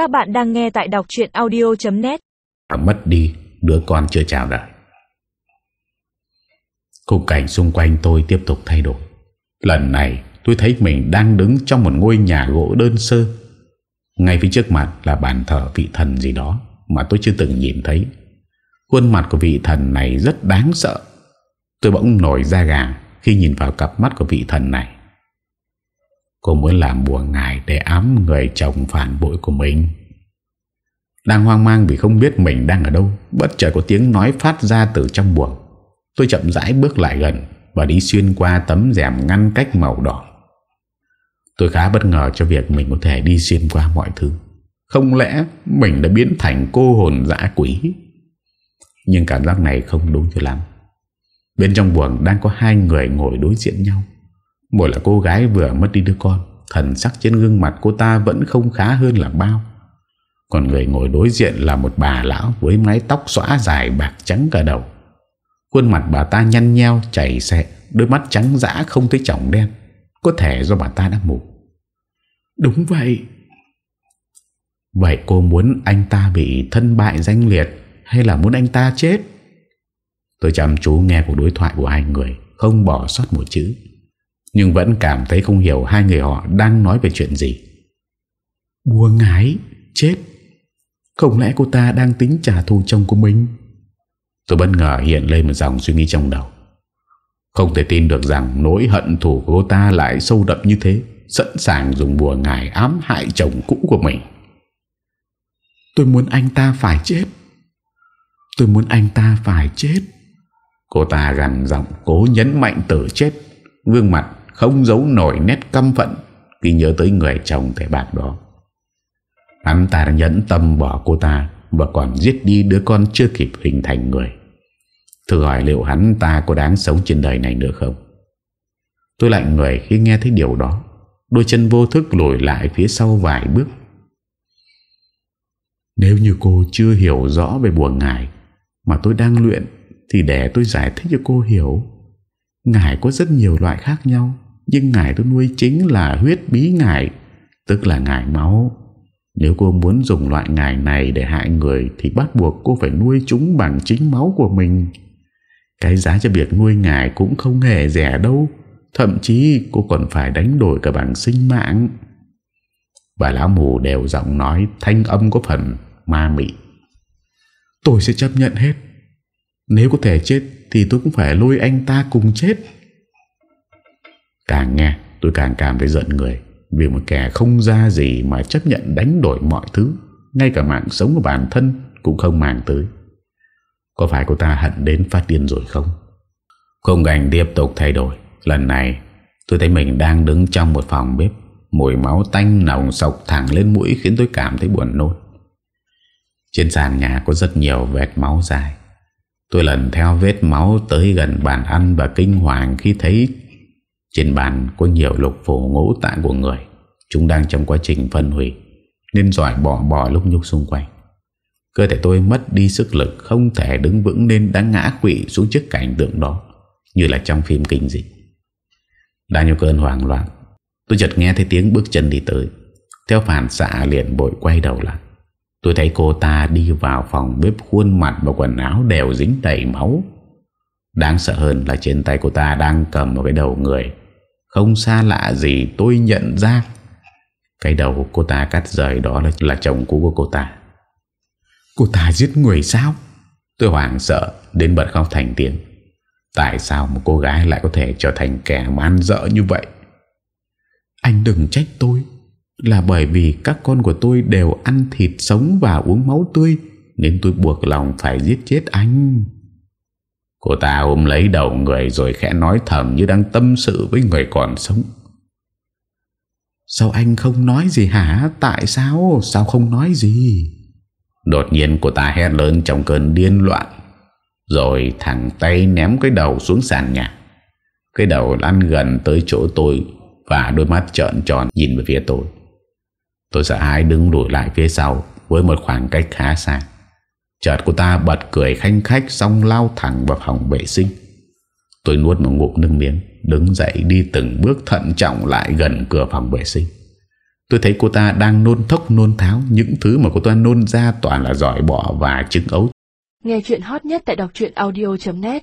Các bạn đang nghe tại đọc chuyện audio.net à, Mất đi, đứa con chưa chào đời Khung cảnh xung quanh tôi tiếp tục thay đổi. Lần này, tôi thấy mình đang đứng trong một ngôi nhà gỗ đơn sơ. Ngay phía trước mặt là bàn thờ vị thần gì đó Mà tôi chưa từng nhìn thấy. Khuôn mặt của vị thần này rất đáng sợ. Tôi bỗng nổi da gà Khi nhìn vào cặp mắt của vị thần này. Cô muốn làm bùa ngài để ám người chồng phản bội của mình. Đang hoang mang vì không biết mình đang ở đâu, Bất chợt có tiếng nói phát ra từ trong buồng. Tôi chậm rãi bước lại gần Và đi xuyên qua tấm rèm ngăn cách màu đỏ. Tôi khá bất ngờ cho việc mình có thể đi xuyên qua mọi thứ. Không lẽ mình đã biến thành cô hồn dã quỷ? Nhưng cảm giác này không đúng cho lắm. Bên trong buồng đang có hai người ngồi đối diện nhau một là cô gái vừa mất đi đứa con Thần sắc trên gương mặt cô ta vẫn không khá hơn là bao. Còn người ngồi đối diện là một bà lão Với mái tóc xóa dài bạc trắng cả đầu. Khuôn mặt bà ta nhăn nheo chảy xệ Đôi mắt trắng dã không thấy trỏng đen. Có thể do bà ta đã mù. Đúng vậy. Vậy cô muốn anh ta bị thân bại danh liệt Hay là muốn anh ta chết? Tôi chăm chú nghe cuộc đối thoại của hai người Không bỏ sót một chữ nhưng vẫn cảm thấy không hiểu hai người họ đang nói về chuyện gì. Bùa ngái Chết. Không lẽ cô ta đang tính trả thù chồng của mình? Tôi bất ngờ hiện lên một dòng suy nghĩ trong đầu. Không thể tin được rằng nỗi hận thù của cô ta lại sâu đậm như thế, Sẵn sàng dùng bùa ngài ám hại chồng cũ của mình. Tôi muốn anh ta phải chết. Tôi muốn anh ta phải chết. Cô ta gằn giọng cố nhấn mạnh từ chết, Gương mặt không giấu nổi nét căm phận Khi nhớ tới người chồng thẻ bạc đó. Hắn ta đã nhẫn tâm bỏ cô ta Và còn giết đi đứa con chưa kịp hình thành người. Thử hỏi liệu hắn ta có đáng sống trên đời này nữa không? Tôi lạnh người khi nghe thấy điều đó, Đôi chân vô thức lùi lại phía sau vài bước. Nếu như cô chưa hiểu rõ về buồn ngài Mà tôi đang luyện Thì để tôi giải thích cho cô hiểu. Ngài có rất nhiều loại khác nhau. Nhưng ngải tôi nuôi chính là huyết bí ngải Tức là ngải máu. Nếu cô muốn dùng loại ngải này để hại người, Thì bắt buộc cô phải nuôi chúng bằng chính máu của mình. Cái giá cho việc nuôi ngải cũng không hề rẻ đâu, Thậm chí cô còn phải đánh đổi cả bằng sinh mạng. Bà lão mù đều giọng nói thanh âm có phần ma mị. Tôi sẽ chấp nhận hết. Nếu có thể chết, thì tôi cũng phải lôi anh ta cùng chết. Càng nghe, tôi càng cảm thấy giận người. Vì một kẻ không ra gì mà chấp nhận đánh đổi mọi thứ, Ngay cả mạng sống của bản thân cũng không mang tới. Có phải cô ta hận đến phát điên rồi không? Không cảnh tiếp tục thay đổi. Lần này, tôi thấy mình đang đứng trong một phòng bếp, Mùi máu tanh nồng sọc thẳng lên mũi khiến tôi cảm thấy buồn nôn. Trên sàn nhà có rất nhiều vẹt máu dài. Tôi lần theo vết máu tới gần bàn ăn và kinh hoàng khi thấy trên bàn có nhiều lục phổ ngũ tạng của người. Chúng đang trong quá trình phân hủy, nên giỏi bỏ bỏ lúc nhúc xung quanh. Cơ thể tôi mất đi sức lực, không thể đứng vững nên đã ngã quỵ xuống trước cảnh tượng đó, như là trong phim kinh dị. Đã nhiều cơn hoảng loạn tôi chợt nghe thấy tiếng bước chân đi tới. Theo phản xạ liền bội quay đầu lại. Tôi thấy cô ta đi vào phòng bếp khuôn mặt và quần áo đều dính đầy máu. Đáng sợ hơn là trên tay cô ta đang cầm một cái đầu người. Không xa lạ gì tôi nhận ra. Cái đầu của cô ta cắt rời đó là, là chồng cũ của cô ta. Cô ta giết người sao? Tôi hoảng sợ đến bật khóc thành tiếng. Tại sao một cô gái lại có thể trở thành kẻ man dợ như vậy? Anh đừng trách tôi. Là bởi vì các con của tôi đều ăn thịt sống và uống máu tươi Nên tôi buộc lòng phải giết chết anh Cô ta ôm lấy đầu người rồi khẽ nói thầm như đang tâm sự với người còn sống Sao anh không nói gì hả? Tại sao? Sao không nói gì? Đột nhiên cô ta hét lớn trong cơn điên loạn Rồi thẳng tay ném cái đầu xuống sàn nhà Cái đầu lăn gần tới chỗ tôi Và đôi mắt trợn tròn nhìn về phía tôi Tôi sợ hãi đứng lùi lại phía sau Với một khoảng cách khá xa Chợt cô ta bật cười khanh khách Xong lao thẳng vào phòng vệ sinh. Tôi nuốt một ngụm nước miếng, Đứng dậy đi từng bước thận trọng lại gần cửa phòng vệ sinh. Tôi thấy cô ta đang nôn thốc nôn tháo, Những thứ mà cô ta nôn ra toàn là giỏi bọ và trứng ấu. Nghe chuyện hot nhất tại đọc audio.net